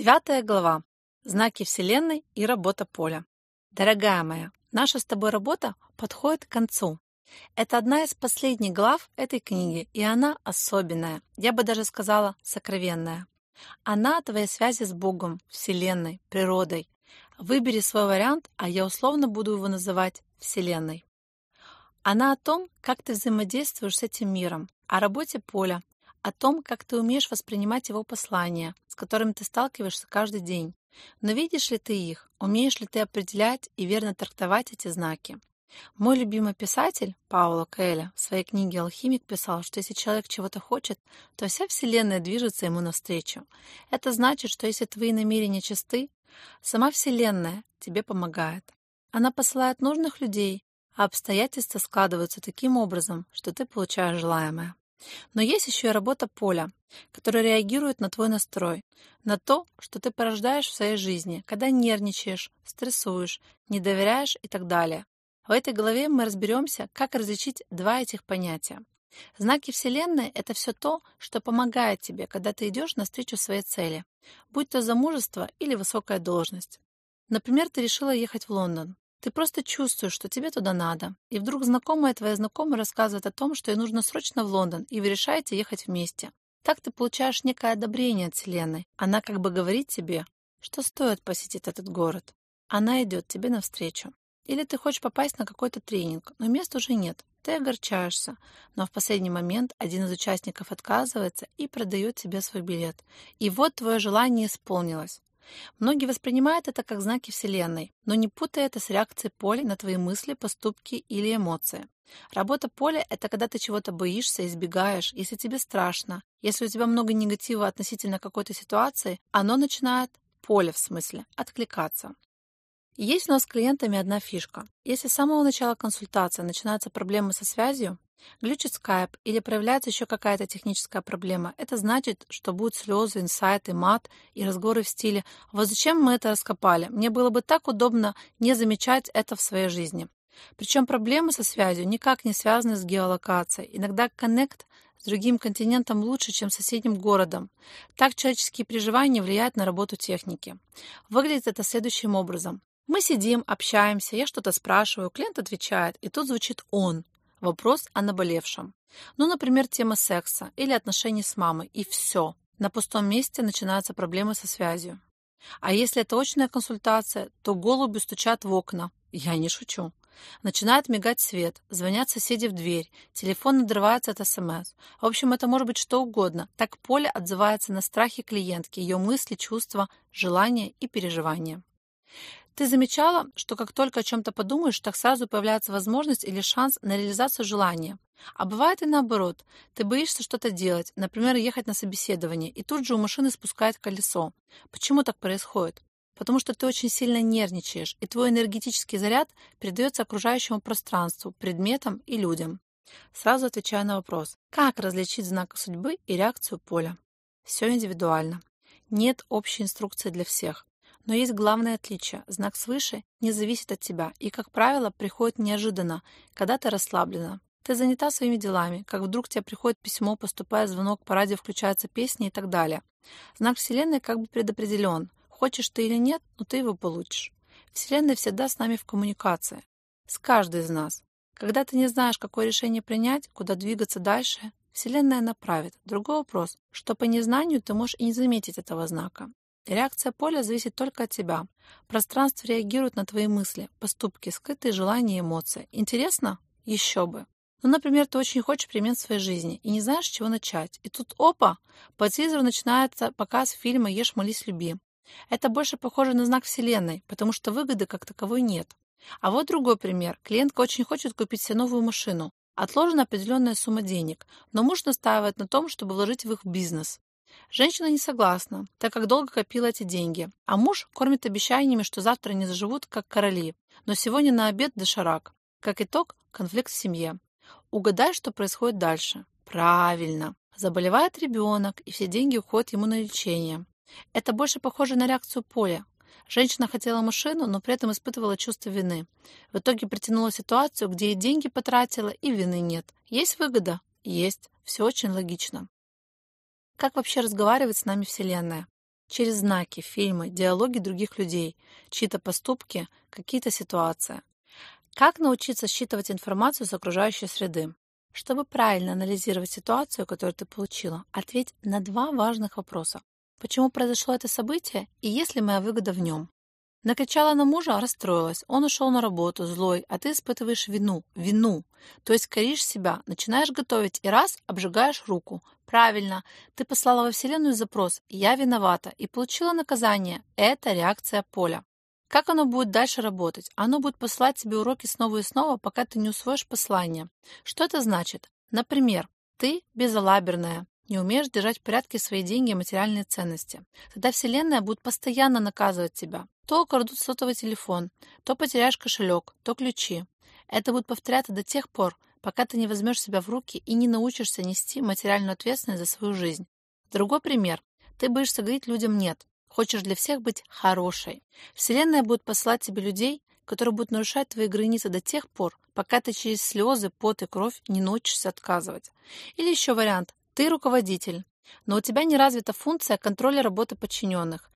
Девятая глава. Знаки Вселенной и работа поля. Дорогая моя, наша с тобой работа подходит к концу. Это одна из последних глав этой книги, и она особенная, я бы даже сказала, сокровенная. Она о твоей связи с Богом, Вселенной, природой. Выбери свой вариант, а я условно буду его называть Вселенной. Она о том, как ты взаимодействуешь с этим миром, о работе поля, о том, как ты умеешь воспринимать его послания, с которыми ты сталкиваешься каждый день. Но видишь ли ты их? Умеешь ли ты определять и верно трактовать эти знаки? Мой любимый писатель Пауло Коэля в своей книге «Алхимик» писал, что если человек чего-то хочет, то вся Вселенная движется ему навстречу. Это значит, что если твои намерения чисты, сама Вселенная тебе помогает. Она посылает нужных людей, а обстоятельства складываются таким образом, что ты получаешь желаемое. Но есть еще и работа поля, которая реагирует на твой настрой, на то, что ты порождаешь в своей жизни, когда нервничаешь, стрессуешь, не доверяешь и так далее. В этой главе мы разберемся, как различить два этих понятия. Знаки Вселенной — это все то, что помогает тебе, когда ты идешь навстречу своей цели, будь то замужество или высокая должность. Например, ты решила ехать в Лондон. Ты просто чувствуешь, что тебе туда надо. И вдруг знакомая твоя знакомая рассказывает о том, что ей нужно срочно в Лондон, и вы решаете ехать вместе. Так ты получаешь некое одобрение от Вселенной. Она как бы говорит тебе, что стоит посетить этот город. Она идет тебе навстречу. Или ты хочешь попасть на какой-то тренинг, но мест уже нет. Ты огорчаешься, но в последний момент один из участников отказывается и продает тебе свой билет. И вот твое желание исполнилось. Многие воспринимают это как знаки Вселенной, но не путай это с реакцией поля на твои мысли, поступки или эмоции. Работа поля — это когда ты чего-то боишься, избегаешь, если тебе страшно, если у тебя много негатива относительно какой-то ситуации, оно начинает, поле в смысле, откликаться. есть у нас с клиентами одна фишка. Если с самого начала консультации начинаются проблемы со связью, Глючит скайп или проявляется еще какая-то техническая проблема. Это значит, что будут слезы, инсайты, мат и разговоры в стиле «Вот зачем мы это раскопали? Мне было бы так удобно не замечать это в своей жизни». Причем проблемы со связью никак не связаны с геолокацией. Иногда коннект с другим континентом лучше, чем с соседним городом. Так человеческие переживания влияют на работу техники. Выглядит это следующим образом. Мы сидим, общаемся, я что-то спрашиваю, клиент отвечает, и тут звучит «он». Вопрос о наболевшем. Ну, например, тема секса или отношений с мамой, и все. На пустом месте начинаются проблемы со связью. А если это очная консультация, то голуби стучат в окна. Я не шучу. Начинает мигать свет, звонят соседи в дверь, телефон надрывается от СМС. В общем, это может быть что угодно. Так поле отзывается на страхи клиентки, ее мысли, чувства, желания и переживания. Ты замечала, что как только о чем-то подумаешь, так сразу появляется возможность или шанс на реализацию желания. А бывает и наоборот. Ты боишься что-то делать, например, ехать на собеседование, и тут же у машины спускает колесо. Почему так происходит? Потому что ты очень сильно нервничаешь, и твой энергетический заряд передается окружающему пространству, предметам и людям. Сразу отвечаю на вопрос, как различить знак судьбы и реакцию поля? Все индивидуально. Нет общей инструкции для всех. Но есть главное отличие. Знак свыше не зависит от тебя и, как правило, приходит неожиданно, когда ты расслаблена. Ты занята своими делами, как вдруг тебе приходит письмо, поступает звонок, по радио включаются песни и так далее. Знак Вселенной как бы предопределен. Хочешь ты или нет, но ты его получишь. Вселенная всегда с нами в коммуникации. С каждой из нас. Когда ты не знаешь, какое решение принять, куда двигаться дальше, Вселенная направит. Другой вопрос, что по незнанию ты можешь и не заметить этого знака. Реакция поля зависит только от тебя. Пространство реагирует на твои мысли, поступки, скрытые желания и эмоции. Интересно? Еще бы. Ну, например, ты очень хочешь перемен в своей жизни и не знаешь, с чего начать. И тут, опа, по телевизору начинается показ фильма «Ешь, молись, люби». Это больше похоже на знак Вселенной, потому что выгоды как таковой нет. А вот другой пример. Клиентка очень хочет купить себе новую машину. Отложена определенная сумма денег, но муж настаивает на том, чтобы вложить в их бизнес. Женщина не согласна, так как долго копила эти деньги, а муж кормит обещаниями, что завтра они заживут как короли, но сегодня на обед доширак. Как итог, конфликт в семье. Угадай, что происходит дальше. Правильно. Заболевает ребенок, и все деньги уходят ему на лечение. Это больше похоже на реакцию поля. Женщина хотела машину, но при этом испытывала чувство вины. В итоге притянула ситуацию, где и деньги потратила, и вины нет. Есть выгода? Есть. Все очень логично. Как вообще разговаривает с нами Вселенная? через знаки, фильмы, диалоги других людей, чьи-то поступки, какие-то ситуации. Как научиться считывать информацию с окружающей среды? Чтобы правильно анализировать ситуацию, которую ты получила, ответь на два важных вопроса. Почему произошло это событие и есть ли моя выгода в нем? Накричала на мужа, расстроилась. Он ушел на работу, злой, а ты испытываешь вину. Вину. То есть коришь себя, начинаешь готовить и раз обжигаешь руку. Правильно. Ты послала во Вселенную запрос «Я виновата» и получила наказание. Это реакция поля. Как оно будет дальше работать? Оно будет посылать тебе уроки снова и снова, пока ты не усвоишь послание. Что это значит? Например, ты безалаберная, не умеешь держать в порядке свои деньги и материальные ценности. Тогда Вселенная будет постоянно наказывать тебя. То украдут сотовый телефон, то потеряешь кошелек, то ключи. Это будет повторяться до тех пор, пока ты не возьмешь себя в руки и не научишься нести материальную ответственность за свою жизнь. Другой пример. Ты боишься говорить людям «нет». Хочешь для всех быть хорошей. Вселенная будет посылать тебе людей, которые будут нарушать твои границы до тех пор, пока ты через слезы, пот и кровь не научишься отказывать. Или еще вариант. Ты руководитель, но у тебя не развита функция контроля работы подчиненных.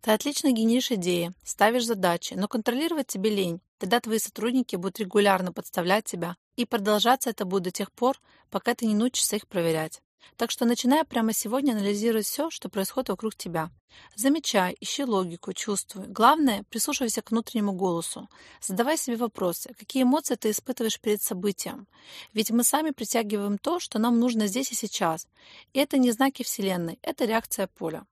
Ты отлично генеришь идеи, ставишь задачи, но контролировать тебе лень. Тогда твои сотрудники будут регулярно подставлять тебя, и продолжаться это будет до тех пор, пока ты не научишься их проверять. Так что начиная прямо сегодня анализировать все, что происходит вокруг тебя. Замечай, ищи логику, чувствуй. Главное, прислушивайся к внутреннему голосу. Задавай себе вопросы, какие эмоции ты испытываешь перед событием. Ведь мы сами притягиваем то, что нам нужно здесь и сейчас. И это не знаки Вселенной, это реакция поля.